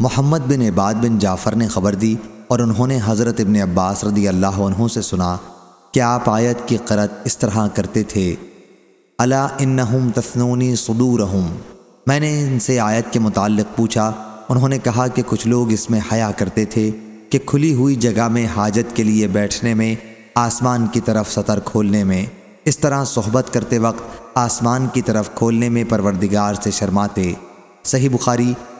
محمد بن عباد بن جعفر نے خبر دی اور انہوں نے حضرت ابن عباس رضی اللہ عنہ سے سنا کہ آپ آیت کی قرت اس طرح کرتے تھے۔ الا انہم تثنونی صدورہم۔ میں نے ان سے آیت کے متعلق پوچھا۔ انہوں نے کہا کہ کچھ لوگ اس میں حیا کرتے تھے کہ کھلی ہوئی جگہ میں حاجت کے لیے بیٹھنے میں، آسمان کی طرف سطر کھولنے میں۔ اس طرح صحبت کرتے وقت آسمان کی طرف کھولنے میں پروردگار سے شرماتے۔ صحیح بخاری